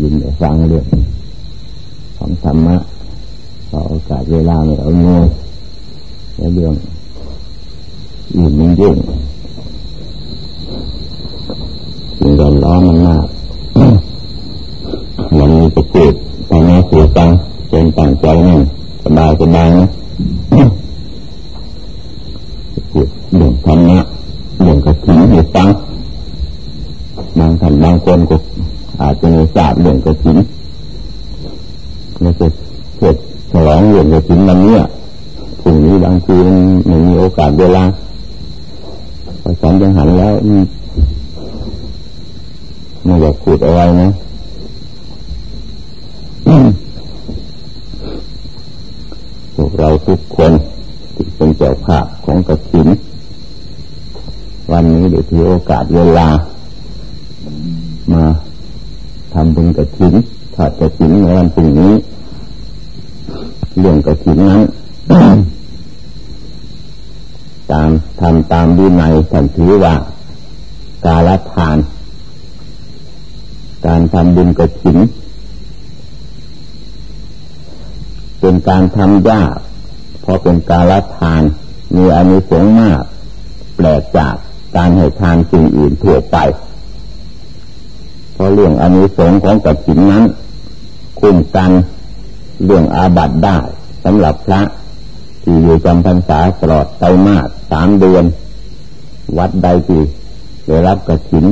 ยินได้ฟังเรื่องของธรรมะขอโอกาสเวลาไม่เอาเงยในเรื่องอื่นมันยิ่งสิ่งแวดล้อมมันมากมันมีจะพูดทำให้เสียตังเป็นต่างใจนั่นสบายสบายนะ เรื่องกระถิ่นไม่จะเกิดฉลองเรื่องกระถิ่นวันนี้พรุ่งนี้บางทีมันไม่มีโอกาสเวลาพอฉันจะหันแล้วไม่อยากพูดอะไรนะพวกเราทุกคนที่เป็นเจ้าภาพของกระถิน วันนี้เดี๋ยวที่โอกาสเวลาำบุญกระถินถ้ากระถินในวันพรุ่งนี้ เรื่องกระถินนั้น ตามทำตามวินัยสันถือว่า การละทาน การทำบุญกระถิน เป็นการทำยากเพราะเป็นการละทานมีอานิสงส์มาก แปลกจากการให้ทานสิ่งอื่นทั่วไป เพราะเรื่องอนิสงส์ของกฐินนั้น คุ้มกันเรื่องอาบัติได้สำหรับพระที่อยู่จำพรรษาตลอดไตรมาสสามเดือน วัดใดที่ได้รับกฐิน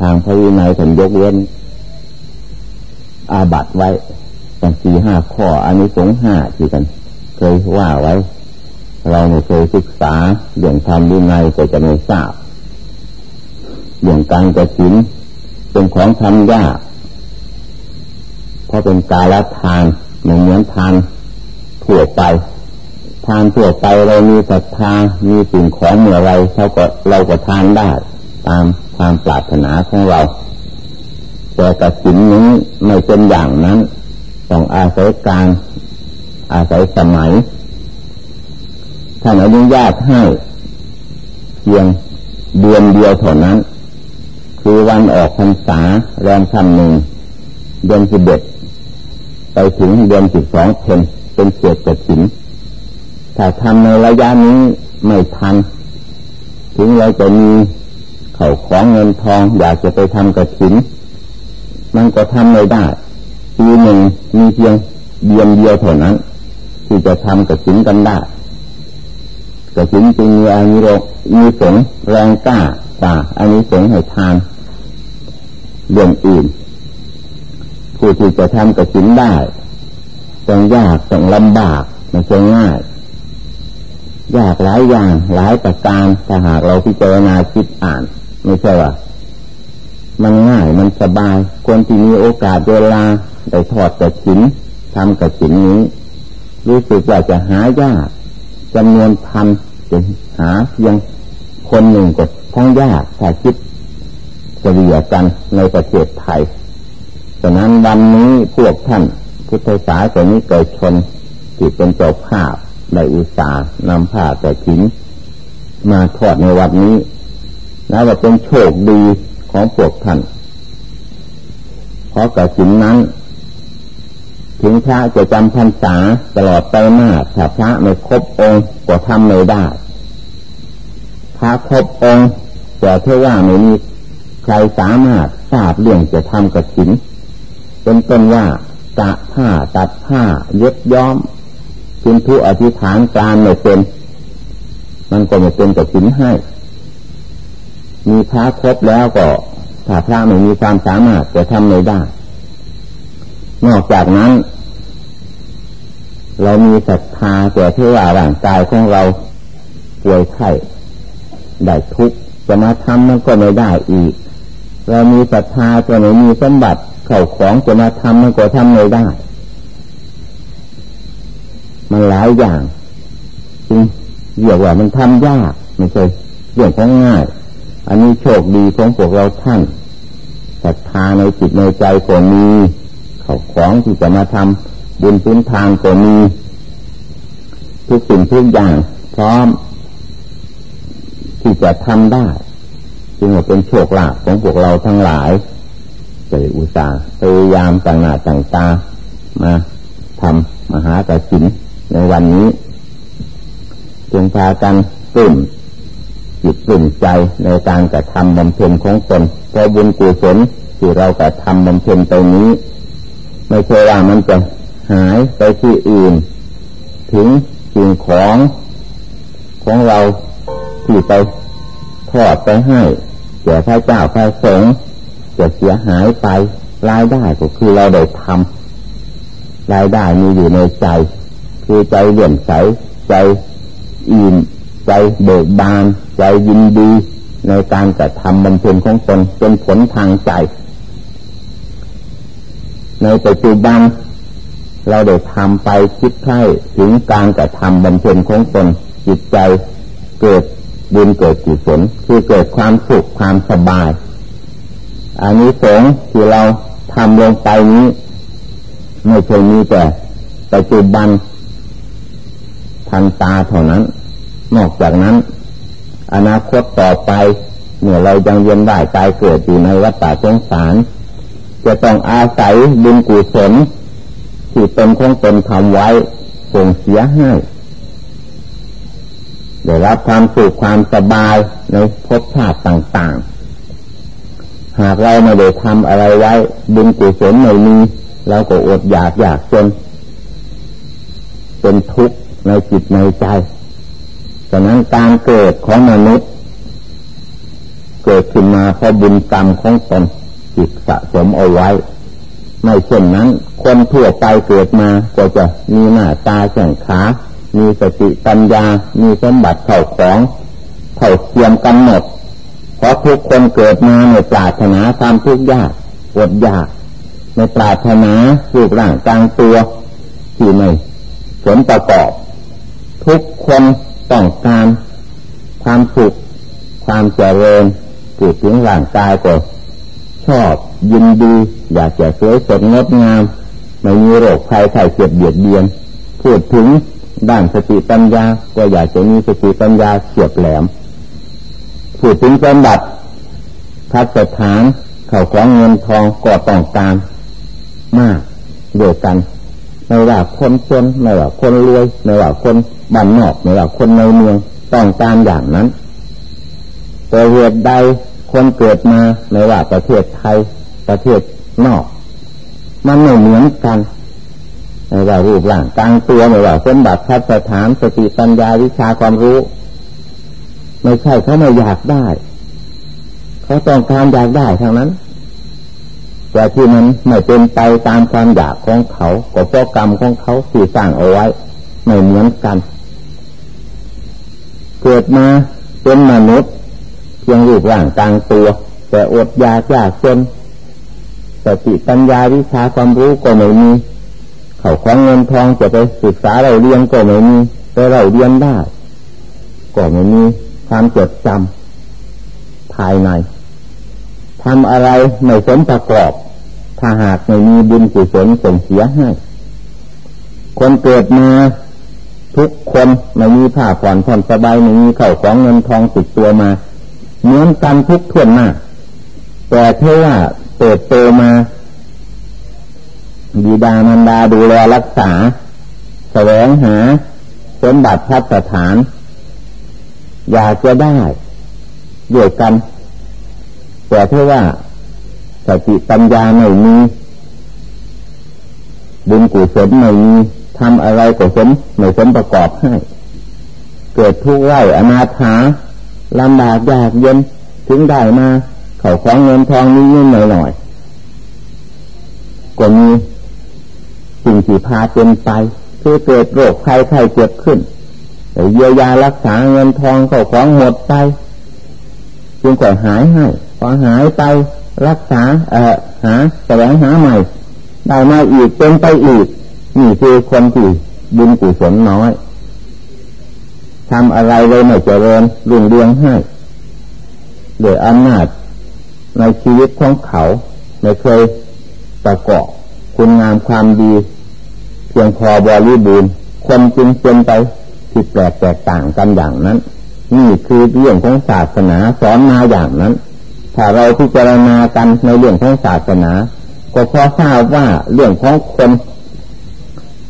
ทางพระวินัยถึงยกเว้น อาบัตไว้ตั้งสี่ห้าข้ออนนี้สงห้าที่กัน เคยว่าไว้ เราไม่เคยศึกษาเรื่องธรรมวินัยก็จะไม่ทราบ เรื่องการกระถินเป็นของทำยากเพราะเป็นกาลทานเหมือนเหมือนทานทั่วไป ทานทั่วไปเรามีศรัทธามีสิ่งของเมื่อไรเราก็เราก็ทานได้ตามความปรารถนาของเรา แต่กระถินนี้ไม่เป็นอย่างนั้นต้องอาศัยการอาศัยสมัยท่านอนุญาตให้เพียงเดือนเดียวเท่านั้น คือวันออกพรรษาแรมคำหนึ่งเดือนสิบเอ็ดไปถึงเดือนสิบสองเพนเป็นเศษกระถิ่นถ้าทำในระยะนี้ไม่ทัน ถึงเราจะมีเข่าของเงินทองอยากจะไปทำกระถิ่นมันก็ทำไม่ได้ปีหนึ่งมีเพียงเดียนเดียวเท่านั้น ที่จะทำกระสินกันได้กระสินจึงมีอานิโรมีสงแรงกล้าตาอันนี้สงให้ทาน เรื่องอื่น ผู้ที่จะทำกระสินได้ต้องยากต้องลำบากไม่ใช่ง่าย ยากหลายอย่างหลายประการถ้าหากเราพิจารณาคิดอ่าน ไม่ใช่ว่ามันง่ายมันสบาย คนที่มีโอกาสเวลาได้ทอดกระถินทำกระถินนี้ รู้สึกว่าจะหายากจำนวนพันจะหาเพียงคนหนึ่งก็ทั้งยากถ้าคิด เฉลี่ยกันในประเทศไทย ฉะนั้นวันนี้พวกท่านพุทธศาสนิกชนที่เป็นเจ้าภาพในอุตสาห์นำผ้ากระถินมาทอดในวันนี้นับว่าเป็นโชคดีของพวกท่าน เพราะกระถินนั้น ถึงพระจะจำพรรษาตลอดไปมากถ้าพระไม่ครบองค์ก็ทำไม่ได้ พระครบองค์แต่เท่าว่าไม่มี ใครสามารถทราบเรื่องจะทำกระถิน เป็นต้นว่ากะผ้าตัดผ้า เย็บย้อมคุณทุอธิษฐานการไม่เป็น มันก็ไม่เป็นกระถินให้ มีพระครบแล้วก็ถ้าพระไม่มีความสามารถจะทำไม่ได้ นอกจากนั้น เรามีศรัทธาแต่ที่ว่าร่างกายของเราป่วยไข้ได้ทุกข์จะมาทำมันก็ไม่ได้อีก เรามีศรัทธาจะไม่มีสมบัติเข่าของจะมาทำมันก็ทำไม่ได้ มันหลายอย่างจึงเรียกว่ามันทำยากไม่ใช่เรื่องของง่าย อันนี้โชคดีของพวกเราท่านศรัทธาในจิตในใจก็มีเข่าของที่จะมาทำบุญพื้นทางก็มีทุกสิ่งทุกอย่างพร้อมที่จะทำได้ จึงว่าเป็นโชคลาภของพวกเราทั้งหลายจะอุตส่าห์พยายามต่างหน้าต่างตามาทำมหากระสินในวันนี้จึงพากันตื่นจิตตื่นใจในการกระทำบำเพ็ญของตนเพราะบุญกุศลที่เรากระทำบำเพ็ญไปนี้ ไม่ใช่ว่ามันจะหายไปที่อื่น ถึงสิ่งของของเราที่ไปทอดไปให้ แก่พระเจ้าพระสงฆ์จะเสียหายไปรายได้ก็คือเราได้ทำรายได้มีอยู่ในใจ คือใจเหลี่ยมใสใจอิ่มใจเบิกบาน ใจยินดี ในการกระทำบำเพ็ญของตนเป็นผลทางใจ ในปัจจุบันเราได้ทำไปคิดใช้ถึงการกระทำบำเพ็ญของตนจิตใจเกิด บุญเกิดกุศลคือเกิดความสุขความสบายอันนี้สงที่เราทำลงไปนี้ไม่ใช่มีแต่ปัจจุบันทันตาเท่านั้น นอกจากนั้น อนาคตต่อไปเมื่อเรายังเวียนได้ตายเกิดอยู่ในวัฏฏะสงสาร จะต้องอาศัยบุญกุศลที่ตนของตนทำไว้ส่งเสียให้ ได้รับความสุขความสบายในภพชาติต่างๆ หากเราไม่ได้ทำอะไรไว้ บุญกุศลไม่มีเราก็อดอยากอยากจนเป็นทุกข์ในจิตในใจฉะนั้นการเกิดของมนุษย์ เกิดขึ้นมาเพราะบุญกรรมของตนจิตสะสมเอาไว้ ไม่เช่นนั้น คนทั่วไปเกิดมาก็จะมีหน้าตาแข็งขา มีสติปัญญา มีสมบัติเข่าของเข่าเทียมกันหมดเพราะทุกคนเกิดมาในปราถนาความทุกข์ยากอดอยากในปราถนารูปร่างกลางตัวที่ไม่สมประกอบ ทุกคนต้องการความสุขความเจริญพูดถึงร่างกายก็ชอบยินดี อยากจะสวยสดงดงาม ไม่มีโรคภัยไข้เจ็บเบียดเบียน พูดถึง ด้านสติปัญญา ก็อยากจะมีสติปัญญาเฉียบแหลมพูดถึงสมบัติพัสถานเข่าของเงินทองก็ต้องการมากเดียวกันไม่ว่าคนจนไม่ว่าคนรวยไม่ว่าคนบ้านนอกไม่ว่าคนในเมืองต้องการอย่างนั้น แต่เหตุใดคนเกิดมาไม่ว่าประเทศไทยประเทศนอก มันไม่เหมือนกัน ไม่ว่ารูปร่างกลางตัวไม่ว่าสมบัติพัฒฐานสติปัญญาวิชาความรู้ ไม่ใช่เขาไม่อยากได้เขาต้องการอยากได้ทางนั้น แต่ที่มันไม่เป็นไปตามความอยากของเขาก็เพราะกรรมของเขาที่สร้างเอาไว้ ไม่เหมือนกัน เกิดมาเป็นมนุษย์เพียงรูปร่างกลางตัว แต่อดยากยากจนสติปัญญาวิชาความรู้ก็ไม่มี เขาของเงินทองจะไปศึกษาเราเรียนก็ไม่มีแต่เราเรียนได้ ก็ไม่มีความจดจำภายในทำอะไรไม่สมประกอบ ถ้าหากไม่มีบุญกุศลส่งเสียให้ คนเกิดมาทุกคนไม่มีผ้าผ่อนผ่อนสบายไม่มีเข่าของเงินทองติดตัวมาเหมือนกันทุกทวนมาแต่เท่ว่าเติบโตมา บิดามันดาดูแลรักษา แสวงหา สมบัติพัฒฐาน อยากจะได้ด้วยกัน แต่เท่ว่าสติปัญญาไม่มีบุญกุศลไม่มีทำอะไรก็สมไม่สมประกอบให้ เกิดทุกข์ไร่อนาถาลำบากยากเย็นถึงได้มาเขาของเงินทองนี้นิดหน่อยหน่อยก็มี สิ่งที่พาเป็นไป คือเกิดโรคไข้ไข้เจ็บขึ้นแต่เยียวยารักษาเงินทองเขาของหมดไปจึงก่อยหายให้พอหายไปรักษาเอ่อหาแสวงหาใหม่ได้มาอีกเป็นไปอีกนี่คือคนที่บุญกุศลน้อยทำอะไรเลยไม่เจริญรุ่งเรืองให้โดยอำนาจในชีวิตของเขา ไม่เคยประกอบคุณงามความดี พียงพอบริบูรณ์คนจึงเป็นไปผิดแปลกแตกต่างกันอย่างนั้น นี่คือเรื่องของศาสนาสอนมาอย่างนั้น ถ้าเราพิจารณากันในเรื่องของศาสนา ก็พอทราบว่าเรื่องของคน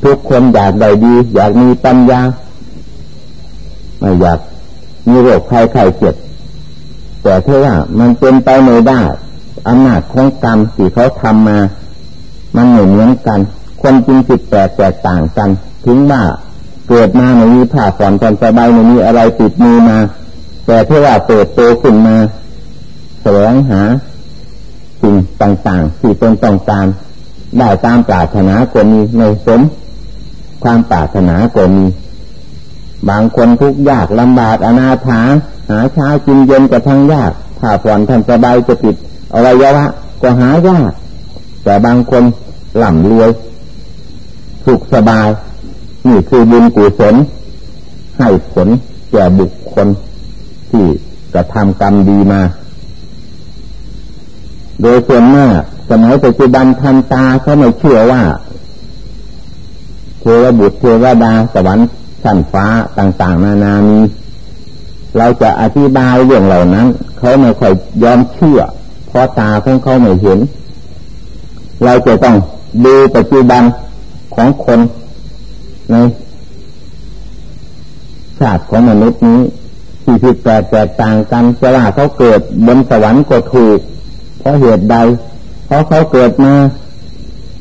ทุกคนอยากได้ดี อยากมีปัญญาไม่อยากมีโรคภัยไข้เจ็บแต่เท่าว่ามันเป็นไปไม่ได้อำนาจของกรรมที่เขาทำมา มันไม่เหมือนกัน คนจริงจิตแตกแตกต่างกัน ถึงว่าเกิดมาไม่มีผ้าผ่อนจนสบายไม่มีอะไรติดมือมา แต่เท่าว่าเปิดโตขึ้นมาแสวงหาสิ่งต่างๆที่เป็นต้องการได้ตามปรารถนาก็มีในสมความปรารถนาก็มี บางคนทุกข์ยากลำบากอนาถาหาเช้ากินเย็นจะทั้งยากถ้าผ่อนทันสบายจะผิดอวัยวะก็หายาก แต่บางคนหล่ำรวย สุขสบาย นี่คือบุญกุศลให้ผลแก่บุคคลที่กระทำกรรมดีมา โดยส่วนมากสมัยปัจจุบันทันตาเขาไม่เชื่อว่าเทวบุตรเทวดาสวรรค์ชั้นฟ้าต่างๆ นานามีเราจะอธิบายเรื่องเหล่านั้น เขาไม่ค่อยยอมเชื่อ เพราะตาของเขาไม่เห็น เราจะต้องดูปัจจุบัน ของคนในชาติของมนุษย์นี้ที่ผิดแปลกแตกต่างกันจะว่าเขาเกิดบนสวรรค์ก็ถูก เพราะเหตุใด เพราะเขาเกิดมา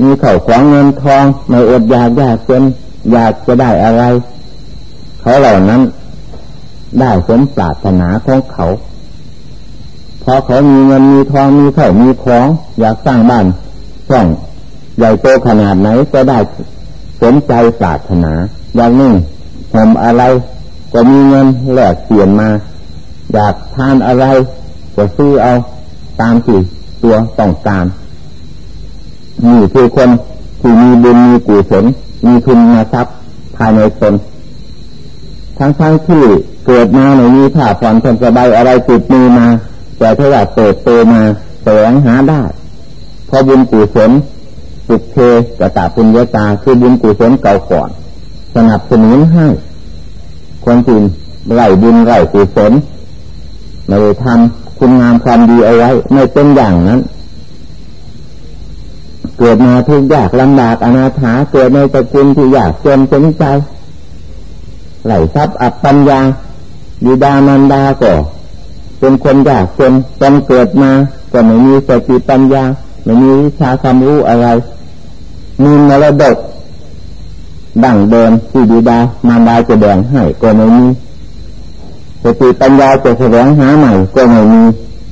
มีเข่าของเงินทองไม่อดอยากยากจนอยากจะได้อะไร เขาเหล่านั้น ได้สมปรารถนาของเขาเพอเขามีเงินมีทองมีเข่ามีของ อยากสร้างบ้านช่อง ใหญ่โตขนาดไหนก็ได้สมใจปรารถนา อย่างนี้ผมอะไร ก็มีเงินแลกเปลี่ยนมา อยากทานอะไร ก็ซื้อเอาตามที่ตัวต้องการนี่คือคนที่มีบุญมีกุศลมีทุนมาทรัพย์ภายในตนทั้งทั้งที่เกิดมาในนี้ถ้าผ่อนคนสบายอะไรติดมือมา แต่ถ้าอยากเติบโตมาแสวงหาได้พราะบุญกุศล สุเทกะตาปุญญาตาคือบุญกุศลเก่าก่อน สนับสนุนให้คนจินไร่บุญไร่กุศลไม่ได้ทำคุณงามความดีเอาไว้ ไม่เป็นอย่างนั้น เกิดมาทุกยากลำบากอนาถาเกิดในตระกูลที่ยากจนเป็นใจไหลทรัพย์อับปัญญาบิดามันดาก็เป็นคนยากจนจนเกิดมาก็ไม่มีสติปัญญา ไม่มีวิชาความรู้อะไร มีมรดกดั่งเดิมที่บิดามารดาจะแบ่งให้ก็ไม่มีสติปัญญาจะแสวงหาใหม่ก็ไม่มี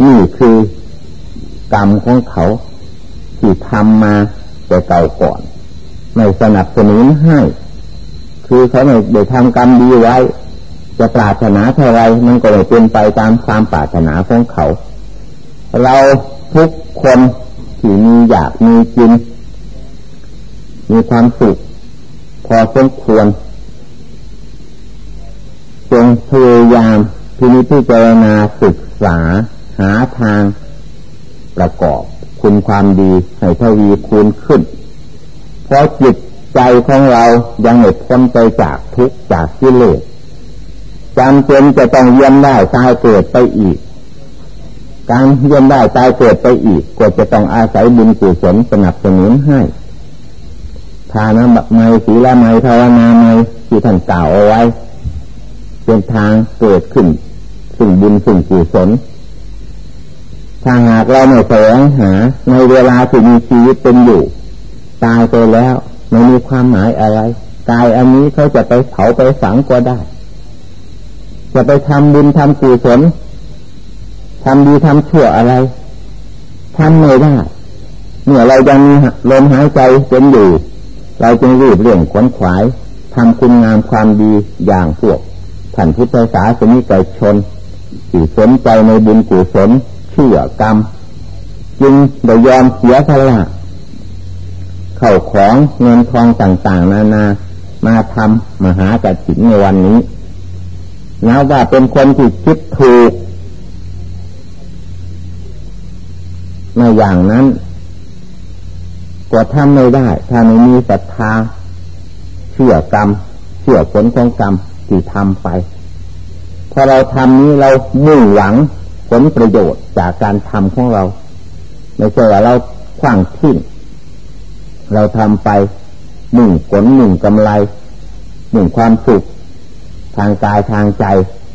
นี่คือกรรมของเขาที่ทำมาแต่เก่าก่อน ไม่สนับสนุนให้ คือเขาไม่ได้ทำกรรมดีไว้ จะปรารถนาเท่าไรมันก็ไม่เป็นไปตามความปรารถนาของเขา เราทุกคน ที่มีอยากมีกิน มีความสุขพอสมควรจงพยายามที่นี้พิจารณาศึกษา หาทางประกอบคุณความดีให้ทวีคูณขึ้น เพราะจิตใจของเรายังไม่พ้นไปจากทุกจากกิเลสจำเป็นจะต้องเยี่ยมได้ตายเกิดไปอีก การเยี่ยมได้ตายเกิดไปอีก ก็จะต้องอาศัยบุญกุศลสนับสนุนให้ทานะบักไม้ศีลไม้ภาวนาไม้ที่ท่านกล่าวเอาไว้ เป็นทางเกิดขึ้นสิ่งบุญสิ่งกุศลถ้าหากเราไม่แสวงหา ในเวลาที่มีชีวิตเป็นอยู่ ตายไปแล้วไม่มีความหมายอะไรกายอันนี้เขาจะไปเผาไปฝังก็ได้ จะไปทำบุญทำกุศล ทำดีทำชั่วอะไรทำไม่ได้เมื่อเรายังมีลมหายใจเป็นอยู่ เราจึงรีบเร่งขวนขวายทำคุณงามความดีอย่างพวกท่านพุทธศาสนิกชนที่สนใจในบุญกุศลเชื่อกรรม จึงได้ยอมเสียสละเข้าของเงินทองต่างๆ นานามาทำมหากถินในวันนี้นับว่าเป็นคนที่คิดถูก ในอย่างนั้นก็ทำไม่ได้ ถ้าไม่มีศรัทธาเชื่อกรรม เชื่อผลของกรรมที่ทำไป พอเราทำนี้เรามุ่งหวังผลประโยชน์จากการทำของเรา ไม่ใช่ว่าเราขว้างทิ้งเราทำไปหนึ่งผลหนึ่งกำไรหนึ่งความสุขทางกายทางใจ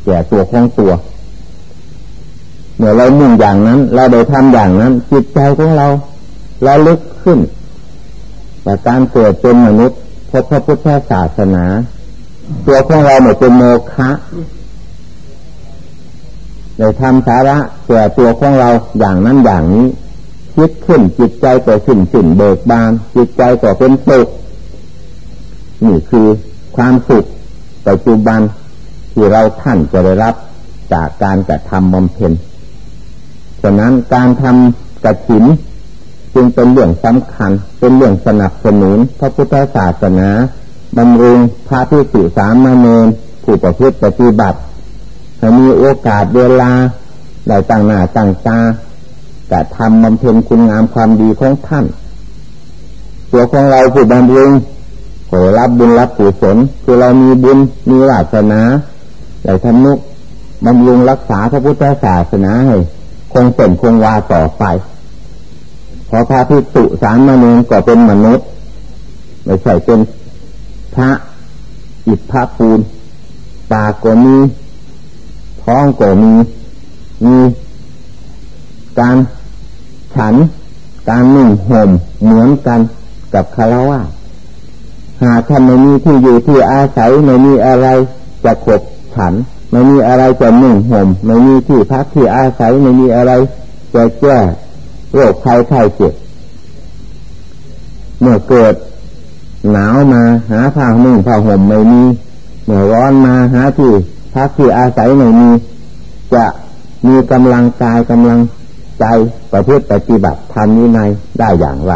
แก่ตัวของตัว เมื่อเรามุ่งอย่างนั้น เราได้ทำอย่างนั้น จิตใจของเราเราลึกขึ้นแต่การเกิดเป็นมนุษย์พบพระพุทธศาสนา ตัวของเราไม่เป็นโมฆะได้ทำสาระแก่ตัวของเราอย่างนั้นอย่างนี้คิดขึ้นจิตใจก็ขึ้นขึ้นเบิกบาน จิตใจก็เป็นสุขนี่คือความสุขปัจจุบันที่เราท่านจะได้รับจากการกระทำบำเพ็ญ ฉะนั้นการทำกระถินจึงเป็นเรื่องสำคัญ เป็นเรื่องสนับสนุนพระพุทธศาสนาบำรุงพระพิสุสามเณรผู้ประพฤติปฏิบัติให้มีโอกาสเวลาได้ตั้งหน้าตั้งตาจะทำบำเพ็ญคุณงามความดีของท่านตัวของเราผู้บำรุงขอรับบุญรับกุศลคือเรามีบุญมีวาสนาได้ทำนุบำรุงรักษาพระพุทธศาสนาให้ งเป็นคงวาต่อไปพอพระพิสุสารมณีก็เป็นมนุษย์ไม่ใช่เป็นพระอิฐพระปูนตาก็มีท้องก็มี มีการฉัน การนุ่งห่มเหมือนกันกับคารวะหากท่านไม่มีที่อยู่ที่อาศัยไม่มีอะไรจะขบฉัน ไม่มีอะไรจะนุ่งห่มไม่มีที่พักที่อาศัยไม่มีอะไรจะแก้โรคภัยไข้เจ็บเมื่อเกิดหนาวมาหาผ้านุ่งผ้าห่มไม่มีเมื่อร้อนมาหาที่พักที่อาศัยไม่มี จะมีกำลังกายกำลังใจประพฤติปฏิบัติทำนี้ในได้อย่างไร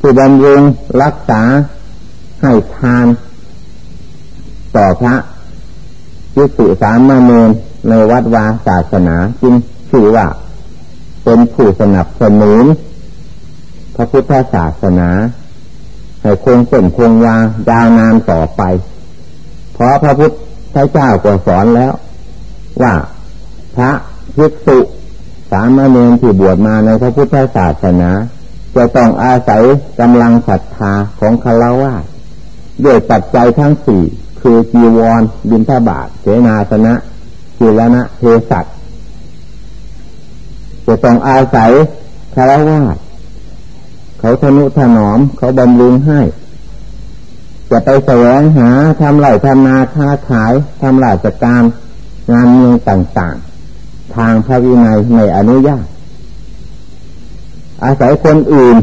ผู้บำรุงรักษาให้ทาน ต่อพระ ยิสุสามเณรในวัดวาศาสนาจึงชื่อว่าเป็นผู้สนับสนุนพระพุทธศาสนาให้คงเส้นคงวายาวนานต่อไป เพราะพระพุทธเจ้าก็สอนแล้ว ว่าพระภิกษุสามเณรที่บวชมาในพระพุทธศาสนา จะต้องอาศัยกำลังศรัทธาของคารวะด้วยปัจจัยทั้งสี่ คือจีวรบินทบาทเสนาสนะกิรณะเทสัตจะต้องอาศัยคารวะเขาทนุถนอม เขาบำรุงให้ จะไปแสวงหาทำไรทำนาค้าขายทำราชการงานเมืองต่างๆ ทางพระวินัยไม่อนุญาต อาศัยคนอื่น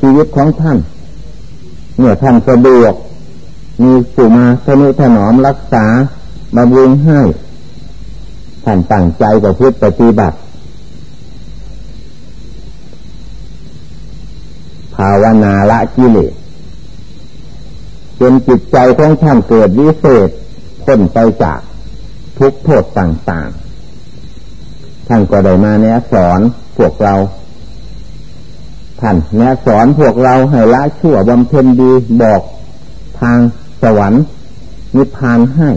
ชีวิตของท่าน เมื่อท่านสะดวก มีผู้มาสนุถนอมรักษาบำรุงให้ท่านตั้งใจประพฤติปฏิบัติ ภาวนาละกิเลสจนจิตใจของท่านเกิดวิเศษพ้นไปจากทุกโทษต่างๆ ท่านก็ได้มาแนะสอนพวกเราท่านแนะสอนพวกเราให้ละชั่วบำเพ็ญดีบอกทาง สวรรค์นิพพานให้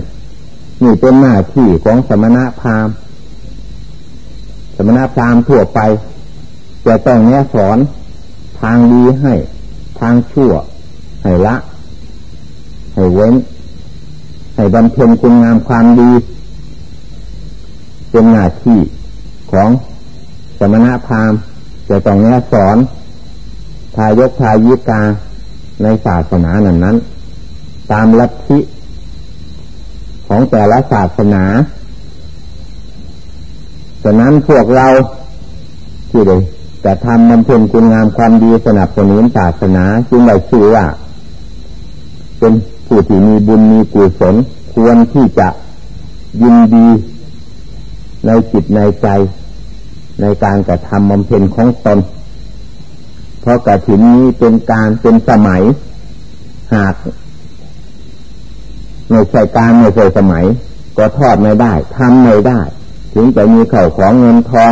นี่เป็นหน้าที่ของสมณะพราหมณ์ สมณะพราหมณ์ทั่วไป จะต้องแนะสอนทางดีให้ ทางชั่ว ให้ละ ให้เว้น ให้บำเพ็ญคุณงามความดี เป็นหน้าที่ของสมณะพราหมณ์จะต้องแนะสอน ทายกทายิกาในศาสนานั้นนั้น ตามลัทธิของแต่ละศาสนาฉะนั้นพวกเราที่ได้แต่ทำมันเพ็ญคุณงามความดีสนับสนุนศาสนาจึงได้ชื่อว่าเป็นผู้ที่มีบุญมีกุศลควรที่จะยินดีในจิตในใจ ในการกระทำบำเพ็ญของตน เพราะกระถินนี้เป็นการเป็นสมัย หาก ไม่ใช่การไม่ใช่สมัย ก็ทอดไม่ได้ทำไม่ได้ ถึงจะมีเข่าของเงินทอง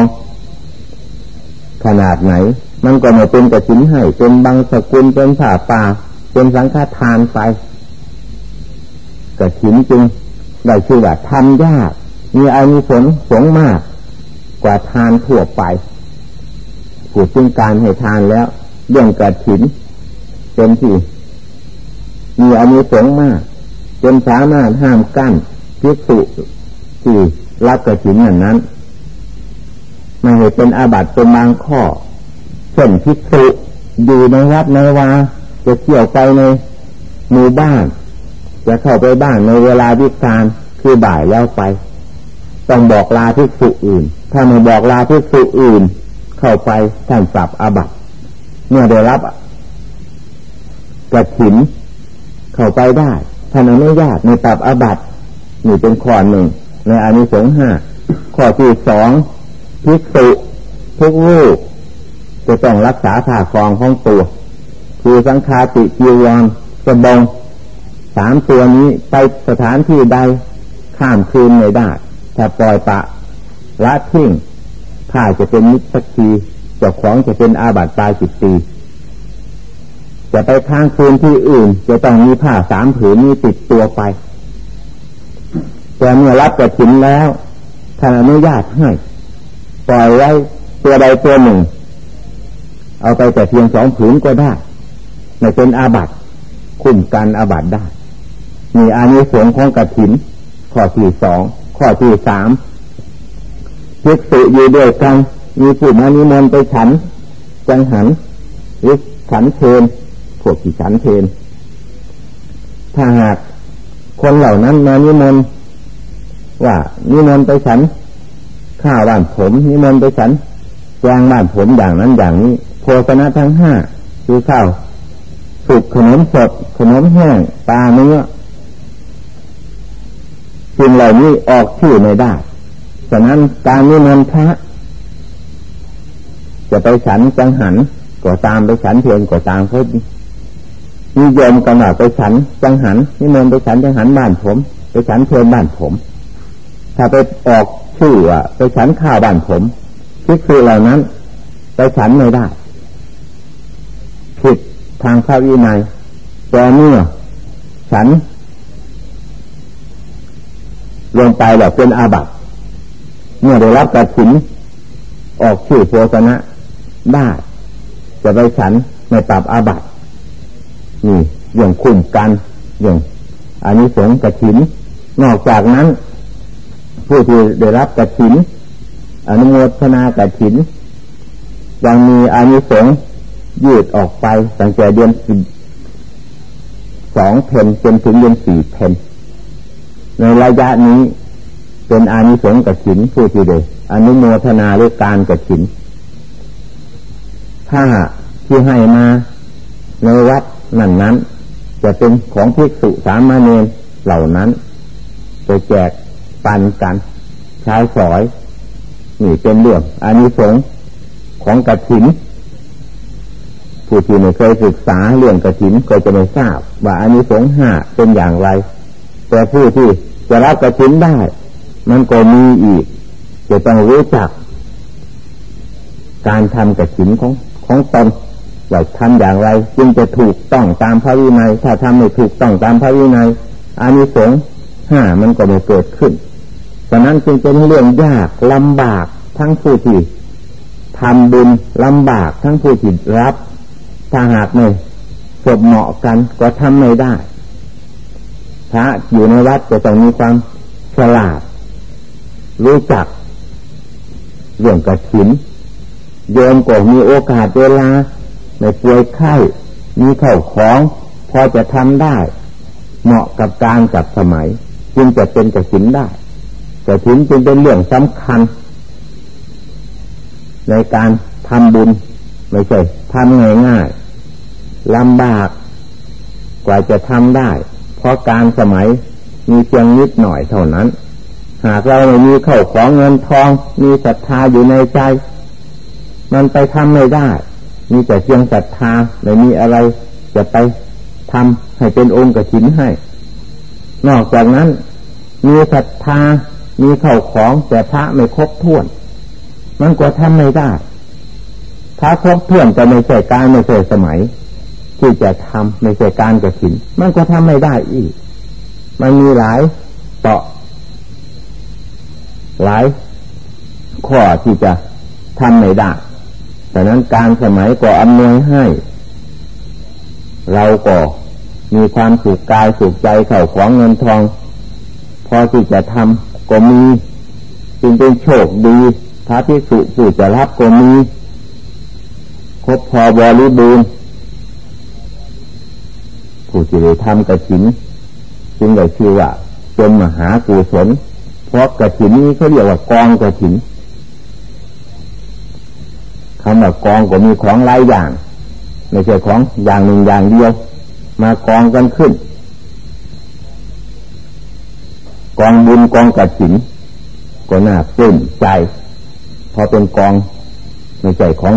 ขนาดไหน มันก็ไม่เป็นกระสินให้เป็นบางสกุลเป็นผ่าป่าเป็นสังฆทานไปกระสินจึงได้ชื่อว่าทำยาก มีอานิสงส์สงมาก กว่าทานทั่วไปผู้จึงการให้ทานแล้วเรื่องกระถินเป็นที่มีอานิสงส์มาก จนสามารถห้ามกั้นพิสุที่รับกระถินอย่างนั้นไม่ให้เป็นอาบัติเป็นบางข้อเช่นพิสุอยู่ในวัดในวาจะเที่ยวไปในหมู่บ้าน จะเข้าไปบ้านในเวลาวิการคือบ่ายแล้วไป ต้องบอกลาพิสุอื่น ถ้าไม่บอกลาพิสุอื่น เข้าไปท่านปรับอาบัติเมื่อได้รับกระถินเข้าไปได้ ท่านอนุญาตในปรับอาบัตินี่เป็นข้อหนึ่ง ในอานิสงส์ห้าข้อที่สองพิสุทุกรูปจะต้องรักษาผ่าคลองของตัว คือสังฆาติจีวรสบงสามตัวนี้ไปสถานที่ใดข้ามคืนไม่ได้ถ้าปล่อยปะละทิ้งผ้าจะเป็นมิตรสักทีเจ้าของจะเป็นอาบัติตายจิตตี จะไปค้างคืนที่อื่น จะต้องมีผ้าสามผืนนี้ติดตัวไป แต่เมื่อรับกระถินแล้วท่านอนุญาตให้ ปล่อยไว้ตัวใดตัวหนึ่ง เอาไปแต่เพียงสองผืนก็ได้ไม่เป็นอาบัตคุ้มกันอาบัตได้ มีอานิสงส์ของกระถิน ข้อที่สองข้อที่สามยึกษุอยู่ด้วยกัน มีผู้มานิมนต์ไปฉัน จังหันหรือฉันเพน พวกที่ฉันเพนถ้าหากคนเหล่านั้นมานิมนต์ว่านิมนต์ไปฉัน ข้าวบ้านผมนิมนต์ไปฉันแจงบ้านผมอย่างนั้นอย่างนี้โภชนะทั้งห้าคือข้าวสุกขนมสดขนมแห้งปลาเนื้อสิ่งเหล่านี้ออกชื่อไม่ได้ฉะนั้นการนิมนต์พระจะไปฉันจังหันก็ตามไปฉันเพียงก็ตามเขา นิยมกันว่าไปฉันจังหันนิมนต์ไปฉันจังหันบ้านผม ไปฉันเพียงบ้านผม ถ้าไปออกชื่อว่าไปฉันข้าวบ้านผมคิดคือเหล่านั้น ไปฉันไม่ได้ ผิดทางพระวินัยแต่เมื่อฉันลงไปแบบเป็นอาบัติเมื่อได้รับกระถิ่นออกชื่อโภชนะได้จะไปฉันในปรับอาบัติ นี่อย่างคุ้มกันอย่างอันนี้สงกระถิน นอกจากนั้น ผู้ที่ได้รับกระถิน อนุโมทนากระถิน ยังมีอานิสงส์ยืดออกไปตั้งแต่เดือนสิบสองเพนจนถึงเดือนสี่เพนในระยะนี้เป็นอานิสงส์กับฉินผู้ที่เดอนุโมทนาด้วยการกับฉิน ถ้าที่ให้มาในวัด นั้นนั้น จะเป็นของภิกษุสามเณรเหล่านั้นไปแจกปันกันใชายสอย นี่เป็นเรื่องอานิสงส์ของกระถินผู้ที่ไม่เคยศึกษาเรื่องกระถินก็จะไม่ทราบ ว่าอันนี้สงห้าเป็นอย่างไร แต่ผู้ที่จะรับกระถินได้ มันก็มีอีก จะต้องรู้จัก การทำกระถินของของตน ว่าทำอย่างไรจึงจะถูกต้องตามพระวินัย ถ้าทำไม่ถูกต้องตามพระวินัยอานิสงส์ห้ามันก็ไม่เกิดขึ้นฉะนั้นจึงเป็นเรื่องยากลำบากทั้งผู้ที่ทำบุญลำบากทั้งผู้ที่รับถ้าหากไม่สบเหมาะกันก็ทำไม่ได้พระอยู่ในวัดจะต้องมีความฉลาด รู้จักเรื่องกระถินโยมก็มีโอกาสเวลา ในป่วยไข้มีเข่าของ พอจะทำได้ เหมาะกับการกับสมัย จึงจะเป็นกระถินได้กระถินจึงเป็นเรื่องสำคัญ ในการทำบุญไม่ใช่ทำง่ายลำบาก กว่าจะทำได้ เพราะการสมัยมีเพียงนิดหน่อยเท่านั้น หากเราไม่มีเข้าของเงินทอง มีศรัทธาอยู่ในใจ มันไปทำไม่ได้ มีแต่เพียงศรัทธาไม่มีอะไรจะไปทำให้เป็นองค์กระถินให้ นอกจากนั้น มีศรัทธามีเข้าของแต่พระไม่ครบถ้วน มันก็ทำไม่ได้ พระครบถ้วนแต่ไม่ใช่การไม่ใช่สมัย ที่จะทำไม่ใช่การกระถิน มันก็ทำไม่ได้อีก มันมีหลายเปาะหลายข้อที่จะทำไม่ได้ แต่นั้นการสมัยก็อำนวยให้ เราก็มีความสุขกายสุขใจเข่าของเงินทอง พอที่จะทำก็มีจึงเป็นโชคดีพระพิสุผู้จะรับก็มีครบพอบริบูรณ์ผู้ที่ได้ทำกระถิน จึงได้ชื่อว่าเป็นมหากุศลเพราะกระถินนี้เขาเรียกว่ากองกระถิน คำว่ากองก็มีของหลายอย่าง ไม่ใช่ของอย่างหนึ่งอย่างเดียว มากองกันขึ้น กองบุญกองกระถินก็น่าตื่นใจ พอเป็นกองไม่ใช่ของ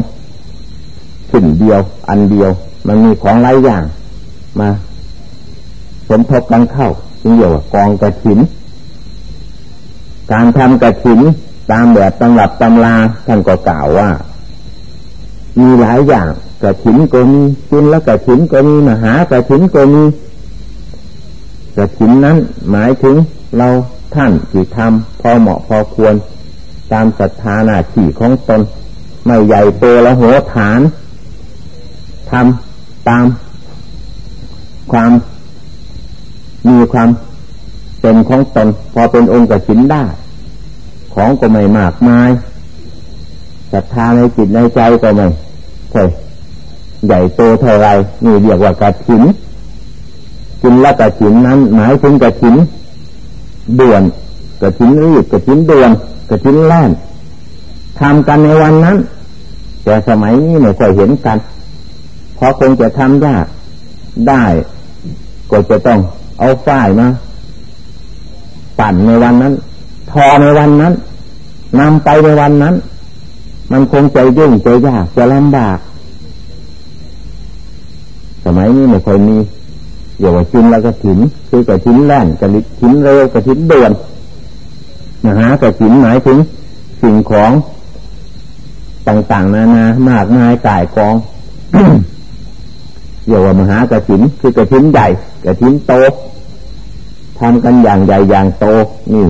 สิ่งเดียว อันเดียว มันมีของหลายอย่าง มาสมทบกันเข้าจึงเรียกว่ากองกระถิน การทำกระถินตามแบบตำรับตำราท่านก็กล่าวว่า มีหลายอย่างกระถินก็มีจุนแล้วกระถินก็มีมหากระถินก็มีกระถินนั้นหมายถึงเราท่านที่ทำพอเหมาะพอควร ตามศรัทธาหน้าที่ของตน ไม่ใหญ่โตและหัวฐานทำตามความมีความเป็นของตน พอเป็นองค์กระถินได้ ของก็ไม่มากมายศรัทธาในจิตในใจก็ไม่ ใช่ใหญ่โตเท่าไรนี่เรียกว่ากระถินกินละกระถินนั้น หมายถึงกระถินด่วนกระถินรีบกระถินด่วนกระถินแล่นทำกันในวันนั้น แต่สมัยนี้ไม่ค่อยเห็นกันเพราะคงจะทำยากได้ก็จะต้องเอาฝ้ายมาปั่นในวันนั้น ทอในวันนั้นนำไปในวันนั้น มันคงใจยุ่งใจยากจะลำบาก สมัยนี้ไม่ค่อยมีอย่าว่าชิ้นแล้วก็ถินคือกระถิ้นแล่นกระถินเร็วกระถิ้นด่วนนะฮะกระถิ้นหมายถึงสิ่งของต่างๆนานามากมายก่ายกองอย่าว่ามหากระถินคือกระถินใหญ่กระถินโตทำกันอย่างใหญ่อย่างโตนี่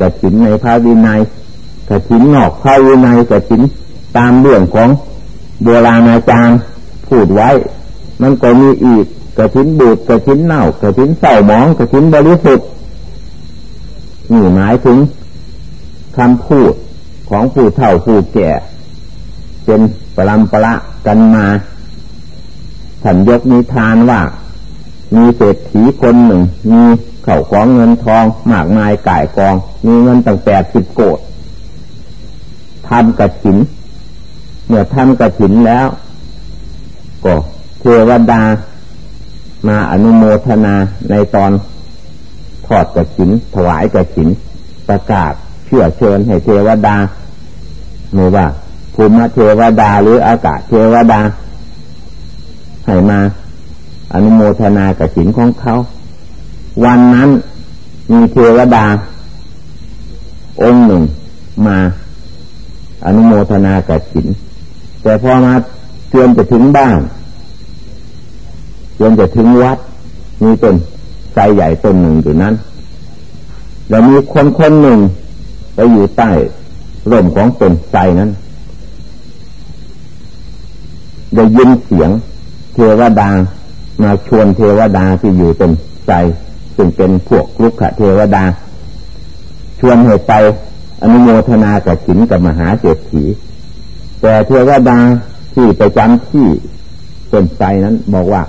กระถินในพระวินัย กระถินนอกภายในกระถินตามเรื่องของโบราณอาจารย์พูดไว้ มันก็มีอีกกระถินบูดกระถินเน่ากระถินเศร้าหมองกระถินบริสุทธิ์นี่หมายถึงคำพูดของผู้เฒ่าผู้แก่ เป็นปรำประกันมาฉันยกนิทานว่า มีเศรษฐีคนหนึ่ง มีเข่าของเงินทองมากมายก่ายกอง มีเงินตั้งแปดสิบโกด ทำกระถิน เมื่อทำกระถินแล้ว ก็เทวดามาอนุโมทนาในตอนทอดกระถิน ถวายกระถิน ประกาศเชื่อเชิญให้เทวดาไม่ว่าภูมิเทวดาหรืออากาศเทวดา ให้มา อนุโมทนากระถินของเขา วันนั้นมีเทวดา องค์หนึ่งมา อนุโมทนากถิน แต่พอมาเตรียมจะถึงบ้านเตรียมจะถึงวัด มีต้นไทรใหญ่ต้นหนึ่งอยู่นั้น แล้วมีคนคนหนึ่งไปอยู่ใต้ร่มของต้นไทรนั้นได้ยินเสียงเทวดามาชวนเทวดาที่อยู่ต้นไทรซึ่งเป็นพวกลุกขะเทวดา ชวนให้ไป อนุโมทนากับขินกับมหาเศรษฐีแต่เทวดาที่ไปจำที่ต้นไทรนั้นบอกว่า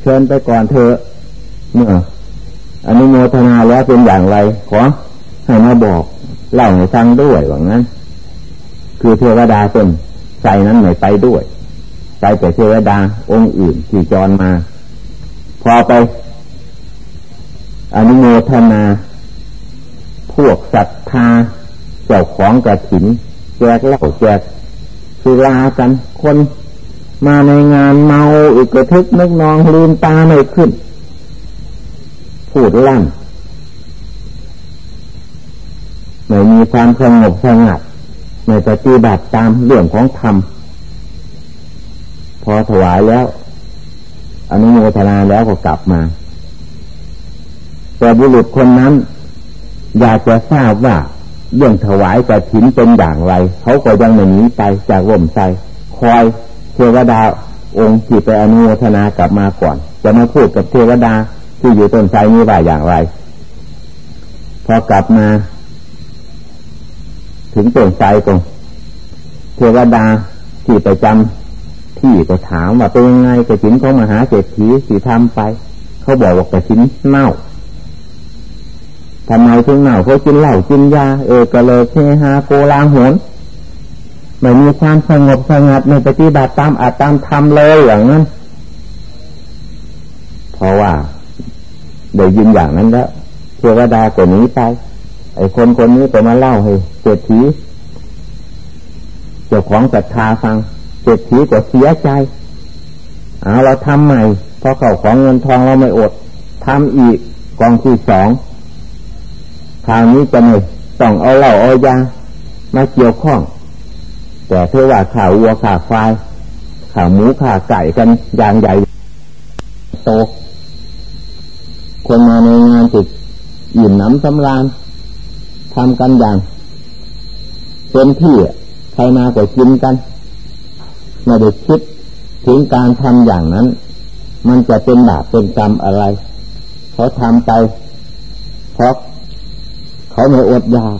เชิญไปก่อนเธอเมื่ออนุโมทนาแล้วเป็นอย่างไร ขอให้มาบอกเล่าให้ฟังด้วยว่างั้น คือเทวดาต้นไทรนั้นไม่ไปด้วย ไปแต่เทวดาองค์อื่นที่จรมา พอไป อนุโมทนา พวกศรัทธาเจ้าของกระถินแจกเหล้าแจกสุรากันคนมาในงานเมาอึกกระทึกนึกนองลืมตาไม่ขึ้น พูดลั่นไม่มีความสงบสงัดไม่ปฏิบัติตามเรื่องของธรรมพอถวายแล้วอนุโมทนาแล้วก็กลับมา แต่บุรุษคนนั้น อยากจะทราบว่าเรื่องถวายกระถินเป็นอย่างไร เขาก็ยังไม่หนีไปจากร่มไทรคอยเทวดาองค์ที่ไปอนุโมทนากลับมาก่อน จะมาพูดกับเทวดาที่อยู่ต้นไทรนี้ว่าอย่างไร พอกลับมา ถึงต้นไทรตรงเทวดาที่ไปจำที่ก็ถามว่าเป็นยังไงกระถินของมหาเศรษฐีที่ทำไป เขาบอกว่ากระถินเน่า ทำไมถึงเน่าเพราะกินเหล้ากินยาเออกระเลยเฮฮาโกลาหนไม่มีความสงบสงัดในปฏิบัติตามอาตามทำเลยอย่างนั้น เพราะว่าเดี๋ยวยินอย่างนั้นแล้วเทวดาก็หนีไป ไอ้คนคนนี้ก็มาเล่าให้เศรษฐีเจ้าของศรัทธาฟังเศรษฐีก็เสียใจเอาเราทำใหม่เพอเขาของเงินทองเราไม่อดทำอีกกองที่สอง ทางนี้จะไม่ต้องเอาเหล้าเอายามาเกี่ยวข้อง แต่เธอว่าข่าววัวข่าควายข่าวหมูข่าไก่กันอย่างใหญ่โต คนมาในงานจิตอิ่มน้ำสำราญทำกันอย่างเต็มที่ใครมาก็กินกันไม่ได้คิดถึงการทำอย่างนั้น มันจะเป็นบาปเป็นกรรมอะไรเขาะทำไปเพราะ เขาไม่อดอยาก